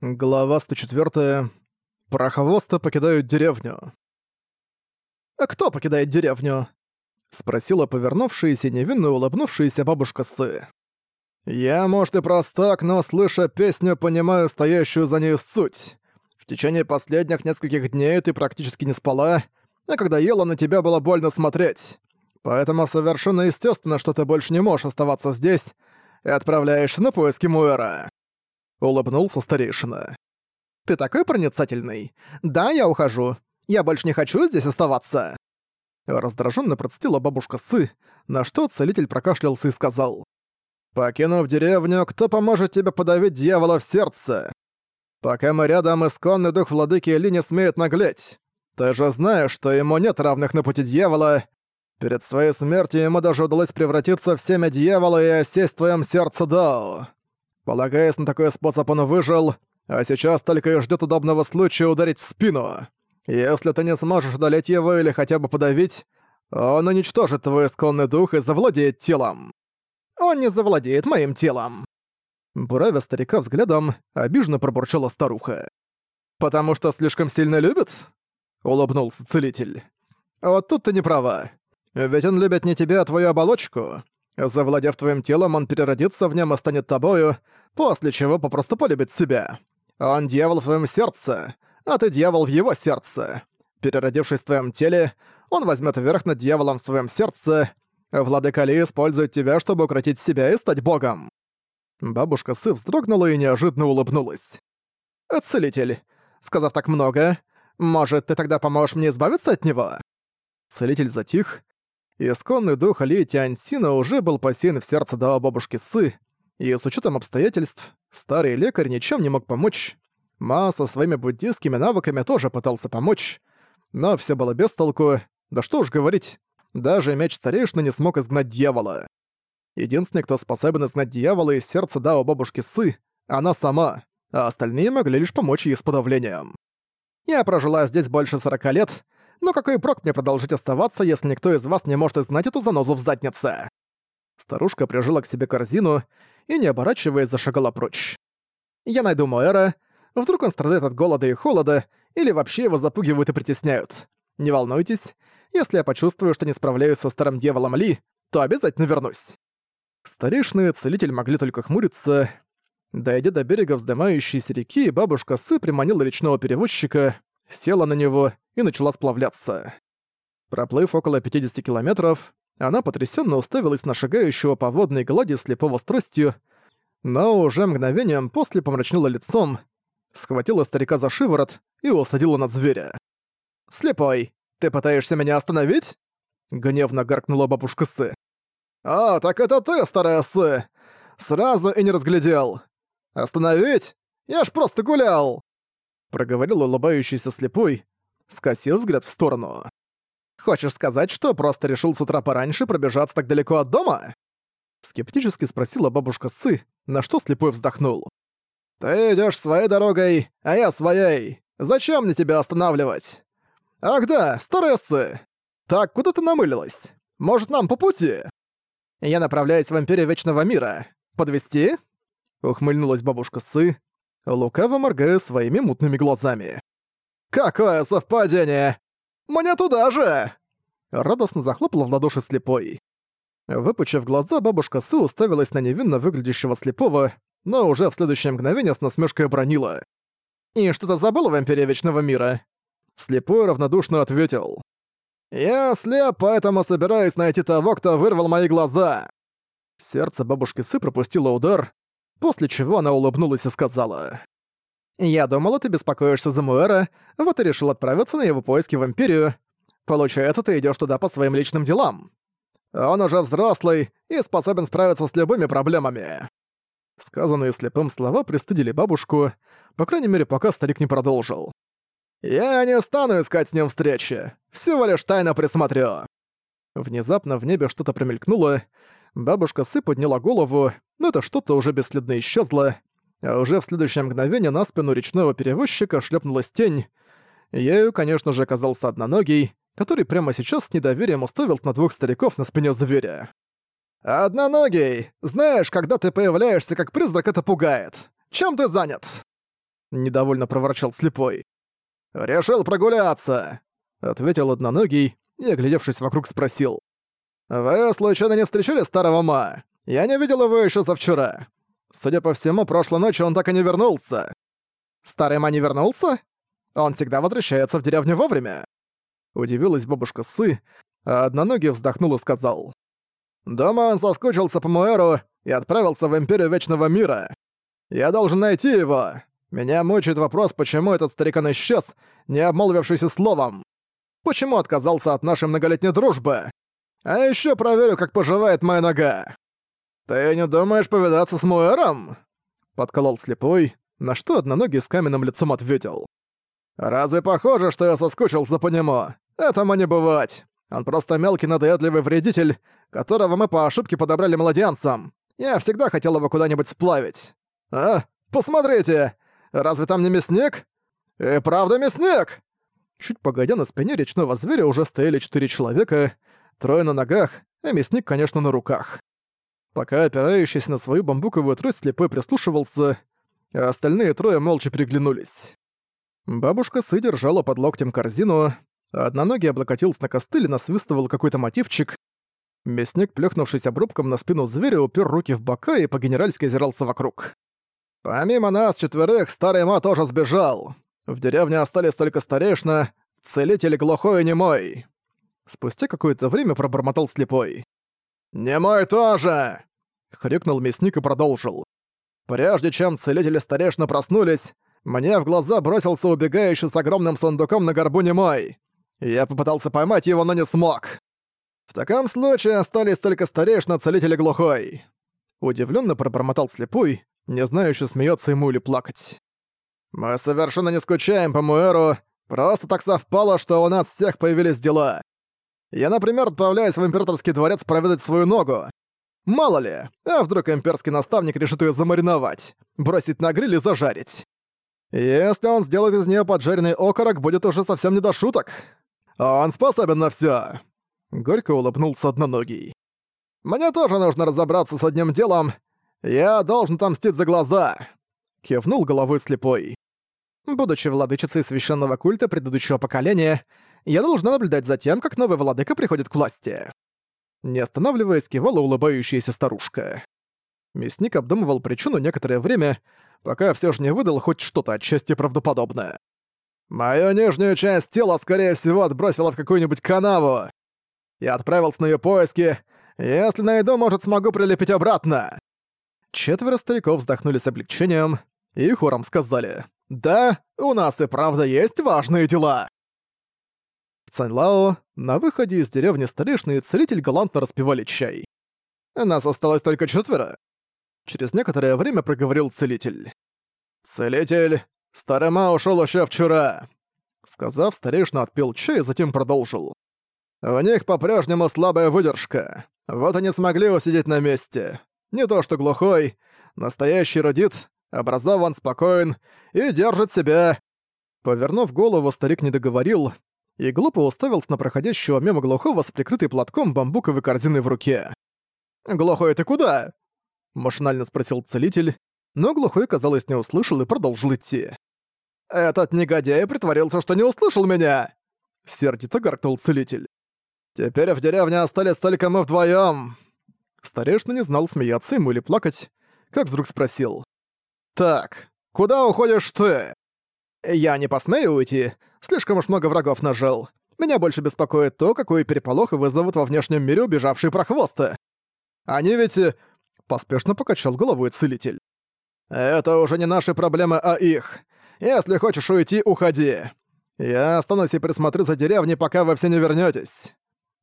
Глава 104. Прохвосты покидают деревню. «А кто покидает деревню?» — спросила повернувшаяся невинно улыбнувшаяся бабушка Сы. «Я, может, и простак, но, слыша песню, понимаю стоящую за ней суть. В течение последних нескольких дней ты практически не спала, а когда ела, на тебя было больно смотреть. Поэтому совершенно естественно, что ты больше не можешь оставаться здесь и отправляешься на поиски Муэра». Улыбнулся старейшина. «Ты такой проницательный? Да, я ухожу. Я больше не хочу здесь оставаться!» Раздраженно процитила бабушка Сы, на что целитель прокашлялся и сказал. «Покинув деревню, кто поможет тебе подавить дьявола в сердце? Пока мы рядом, исконный дух владыки Ли не смеет наглеть. Ты же знаешь, что ему нет равных на пути дьявола. Перед своей смертью ему даже удалось превратиться в семя дьявола и осесть в твоем сердце Дао. Полагаясь на такой способ, он выжил, а сейчас только и ждет удобного случая ударить в спину. Если ты не сможешь удалить его или хотя бы подавить, он уничтожит твой исконный дух и завладеет телом. Он не завладеет моим телом. Буравя старика взглядом, обиженно пробурчала старуха. «Потому что слишком сильно любит?» — улыбнулся целитель. «Вот тут ты не права. Ведь он любит не тебя, а твою оболочку. Завладев твоим телом, он переродится в нем и станет тобою, после чего попросту полюбит себя. Он дьявол в твоем сердце, а ты дьявол в его сердце. Переродившись в твоем теле, он возьмет верх над дьяволом в своем сердце. Владыка Ли использует тебя, чтобы укротить себя и стать богом. Бабушка Сы вздрогнула и неожиданно улыбнулась. «Целитель, сказав так много, может, ты тогда поможешь мне избавиться от него?» Целитель затих. Исконный дух Ли Тяньсина уже был посеян в сердце Дао бабушки Сы, и с учетом обстоятельств, старый лекарь ничем не мог помочь. Ма со своими буддийскими навыками тоже пытался помочь, но все было без толку. Да что уж говорить, даже меч старейшины не смог изгнать дьявола. Единственный, кто способен изгнать дьявола из сердца Дао бабушки Сы, она сама, а остальные могли лишь помочь ей с подавлением. Я прожила здесь больше сорока лет, но какой прок мне продолжить оставаться, если никто из вас не может изгнать эту занозу в заднице? Старушка прижала к себе корзину и, не оборачиваясь, зашагала прочь. «Я найду Моэра. Вдруг он страдает от голода и холода, или вообще его запугивают и притесняют. Не волнуйтесь, если я почувствую, что не справляюсь со старым дьяволом Ли, то обязательно вернусь». Старейшины целитель могли только хмуриться. Дойдя до берега вздымающейся реки, бабушка Сы приманила речного перевозчика, села на него и начала сплавляться. Проплыв около 50 километров, она потрясенно уставилась на шагающего по водной глади слепого с но уже мгновением после помрачнела лицом, схватила старика за шиворот и усадила на зверя. «Слепой, ты пытаешься меня остановить?» Гневно гаркнула бабушка Сы. «А, так это ты, старая Сы! Сразу и не разглядел! Остановить? Я ж просто гулял!» Проговорил улыбающийся слепой, скосив взгляд в сторону. Хочешь сказать, что просто решил с утра пораньше пробежаться так далеко от дома?» Скептически спросила бабушка Сы, на что слепой вздохнул. «Ты идёшь своей дорогой, а я своей. Зачем мне тебя останавливать?» «Ах да, старая Сы! Так, куда ты намылилась? Может, нам по пути?» «Я направляюсь в Империю Вечного Мира. Подвести? Ухмыльнулась бабушка Сы, лукаво моргая своими мутными глазами. «Какое совпадение! Мне туда же!» Радостно захлопала в ладоши слепой. Выпучив глаза, бабушка Сы уставилась на невинно выглядящего слепого, но уже в следующее мгновение с насмешкой обронила. «И что-то забыл в Империи Вечного Мира?» Слепой равнодушно ответил. «Я слеп, поэтому собираюсь найти того, кто вырвал мои глаза!» Сердце бабушки Сы пропустило удар, после чего она улыбнулась и сказала. «Я думала, ты беспокоишься за Муэра, вот и решил отправиться на его поиски в Империю. Получается, ты идёшь туда по своим личным делам. Он уже взрослый и способен справиться с любыми проблемами». Сказанные слепым слова пристыдили бабушку, по крайней мере, пока старик не продолжил. «Я не стану искать с ним встречи, всего лишь тайно присмотрю». Внезапно в небе что-то промелькнуло, бабушка Сы подняла голову, но это что-то уже бесследно исчезло, а уже в следующее мгновение на спину речного перевозчика шлепнулась тень. Ею, конечно же, оказался одноногий, который прямо сейчас с недоверием уставился на двух стариков на спине зверя. «Одноногий! Знаешь, когда ты появляешься как призрак, это пугает. Чем ты занят?» Недовольно проворчал слепой. «Решил прогуляться!» Ответил одноногий и, оглядевшись вокруг, спросил. «Вы случайно не встречали старого Ма? Я не видел его еще завчера. Судя по всему, прошлой ночью он так и не вернулся». «Старый Ма не вернулся? Он всегда возвращается в деревню вовремя». Удивилась бабушка Сы, а одноногий вздохнул и сказал. «Дома он соскучился по Муэру и отправился в Империю Вечного Мира. Я должен найти его. Меня мучает вопрос, почему этот старикан исчез, не обмолвившийся словом. Почему отказался от нашей многолетней дружбы? А еще проверю, как поживает моя нога. Ты не думаешь повидаться с Муэром? Подколол слепой, на что одноногий с каменным лицом ответил. «Разве похоже, что я соскучился по нему? Этому не бывать. Он просто мелкий надоедливый вредитель, которого мы по ошибке подобрали младенцам. Я всегда хотел его куда-нибудь сплавить. А, посмотрите! Разве там не мясник? И правда мясник!» Чуть погодя, на спине речного зверя уже стояли четыре человека, трое на ногах, а мясник, конечно, на руках. Пока опирающийся на свою бамбуковую трость слепой прислушивался, а остальные трое молча переглянулись. Бабушка Сы держала под локтем корзину, одноногий облокотился на костыль и насвистывал какой-то мотивчик. Мясник, плюхнувшись обрубком на спину зверя, упер руки в бока и по-генеральски озирался вокруг. «Помимо нас четверых, старый ма тоже сбежал. В деревне остались только старейшина, целитель глухой и немой». Спустя какое-то время пробормотал слепой. «Немой тоже!» — хрюкнул мясник и продолжил. «Прежде чем целители старейшина проснулись, мне в глаза бросился убегающий с огромным сундуком на горбу немой. Я попытался поймать его, но не смог. В таком случае остались только старейшина целитель глухой. Удивленно пробормотал слепой, не знающий, смеется ему или плакать. «Мы совершенно не скучаем по Муэру, просто так совпало, что у нас всех появились дела. Я, например, отправляюсь в императорский дворец проведать свою ногу. Мало ли, а вдруг имперский наставник решит ее замариновать, бросить на гриль и зажарить. Если он сделает из нее поджаренный окорок, будет уже совсем не до шуток. Он способен на все. Горько улыбнулся одноногий. «Мне тоже нужно разобраться с одним делом. Я должен отомстить за глаза!» Кивнул головой слепой. Будучи владычицей священного культа предыдущего поколения, я должна наблюдать за тем, как новый владыка приходит к власти. Не останавливаясь, кивала улыбающаяся старушка. Мясник обдумывал причину некоторое время, пока все же не выдал хоть что-то отчасти правдоподобное. «Мою нижнюю часть тела, скорее всего, отбросила в какую-нибудь канаву. Я отправился на ее поиски. Если найду, может, смогу прилепить обратно». Четверо стариков вздохнули с облегчением и хором сказали «Да, у нас и правда есть важные дела». В Цанлао на выходе из деревни старейшины целитель галантно распивали чай. Нас осталось только четверо. Через некоторое время проговорил целитель. «Целитель, Старыма ушел еще вчера!» Сказав, старейшина отпил чай и затем продолжил. «У них по-прежнему слабая выдержка. Вот они смогли усидеть на месте. Не то что глухой, настоящий родит, образован, спокоен и держит себя». Повернув голову, старик не договорил и глупо уставился на проходящего мимо глухого с прикрытой платком бамбуковой корзины в руке. «Глухой, ты куда?» Машинально спросил целитель, но глухой, казалось, не услышал и продолжил идти. «Этот негодяй притворился, что не услышал меня!» Сердито гаркнул целитель. «Теперь в деревне остались только мы вдвоем. Старешина не знал, смеяться ему или плакать, как вдруг спросил. «Так, куда уходишь ты?» «Я не посмею уйти, слишком уж много врагов нажил. Меня больше беспокоит то, какой переполох вызовут во внешнем мире убежавшие прохвосты. Они ведь Поспешно покачал головой целитель. «Это уже не наши проблемы, а их. Если хочешь уйти, уходи. Я останусь и присмотрю за деревней, пока вы все не вернётесь».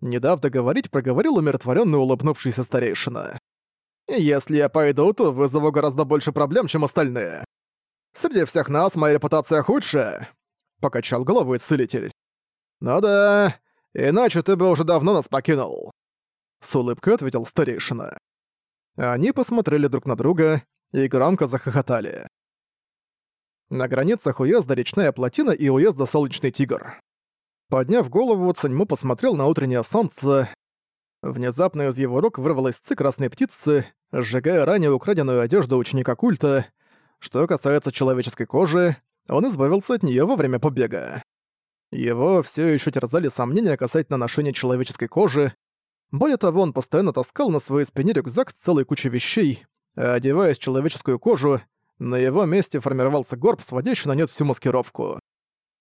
Не дав договорить, проговорил умиротворённо улыбнувшийся старейшина. «Если я пойду, то вызову гораздо больше проблем, чем остальные. Среди всех нас моя репутация худшая», — покачал головой целитель. «Ну да, иначе ты бы уже давно нас покинул», — с улыбкой ответил старейшина. Они посмотрели друг на друга и громко захохотали. На границах уезда речная плотина и уезда солнечный тигр. Подняв голову, Цаньму посмотрел на утреннее солнце. Внезапно из его рук вырвалась ци красной птицы, сжигая ранее украденную одежду ученика культа. Что касается человеческой кожи, он избавился от нее во время побега. Его все еще терзали сомнения касательно ношения человеческой кожи. Более того, он постоянно таскал на своей спине рюкзак с целой кучей вещей, одеваясь в человеческую кожу, на его месте формировался горб, сводящий на нет всю маскировку.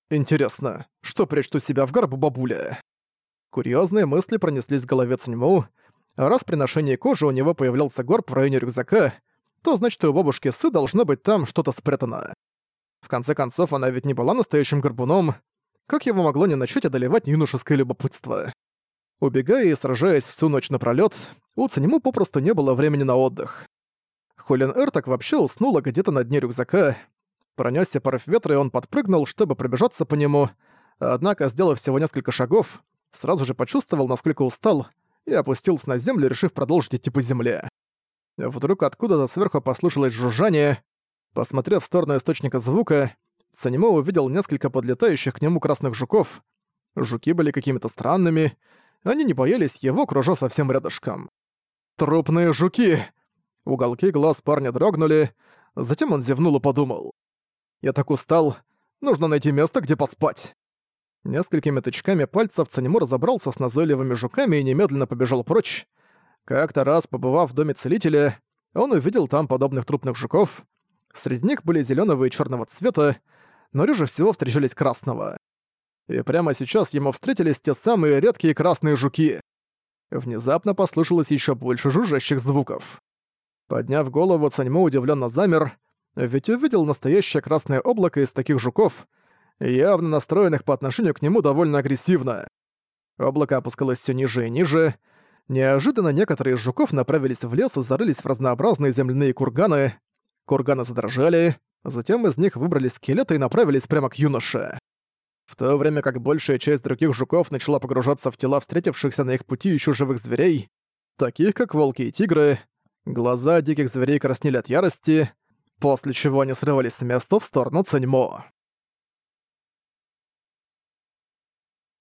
Интересно, что прячет у себя в горбу бабуля? Курьезные мысли пронеслись в голове Циньму, раз при ношении кожи у него появлялся горб в районе рюкзака, то значит, у бабушки Сы должно быть там что-то спрятано. В конце концов, она ведь не была настоящим горбуном. Как его могло не начать одолевать юношеское любопытство? Убегая и сражаясь всю ночь напролёт, у Циньму попросту не было времени на отдых. Холин Эр так вообще уснула где-то на дне рюкзака. Пронёсся порыв ветра, и он подпрыгнул, чтобы пробежаться по нему, однако, сделав всего несколько шагов, сразу же почувствовал, насколько устал, и опустился на землю, решив продолжить идти по земле. Вдруг откуда-то сверху послышалось жужжание. Посмотрев в сторону источника звука, Санимо увидел несколько подлетающих к нему красных жуков. Жуки были какими-то странными, они не боялись его, кружа совсем рядышком. «Трупные жуки!» Уголки глаз парня дрогнули, затем он зевнул и подумал. «Я так устал, нужно найти место, где поспать». Несколькими тычками пальцев Цанему разобрался с назойливыми жуками и немедленно побежал прочь. Как-то раз, побывав в доме целителя, он увидел там подобных трупных жуков. Среди них были зеленого и черного цвета, но реже всего встречались красного. И прямо сейчас ему встретились те самые редкие красные жуки. Внезапно послышалось еще больше жужжащих звуков. Подняв голову, Цаньмо удивленно замер, ведь увидел настоящее красное облако из таких жуков, явно настроенных по отношению к нему довольно агрессивно. Облако опускалось все ниже и ниже. Неожиданно некоторые из жуков направились в лес и зарылись в разнообразные земляные курганы. Курганы задрожали, затем из них выбрались скелеты и направились прямо к юноше. В то время как большая часть других жуков начала погружаться в тела встретившихся на их пути еще живых зверей, таких как волки и тигры, глаза диких зверей краснели от ярости, после чего они срывались с места в сторону Циньмо.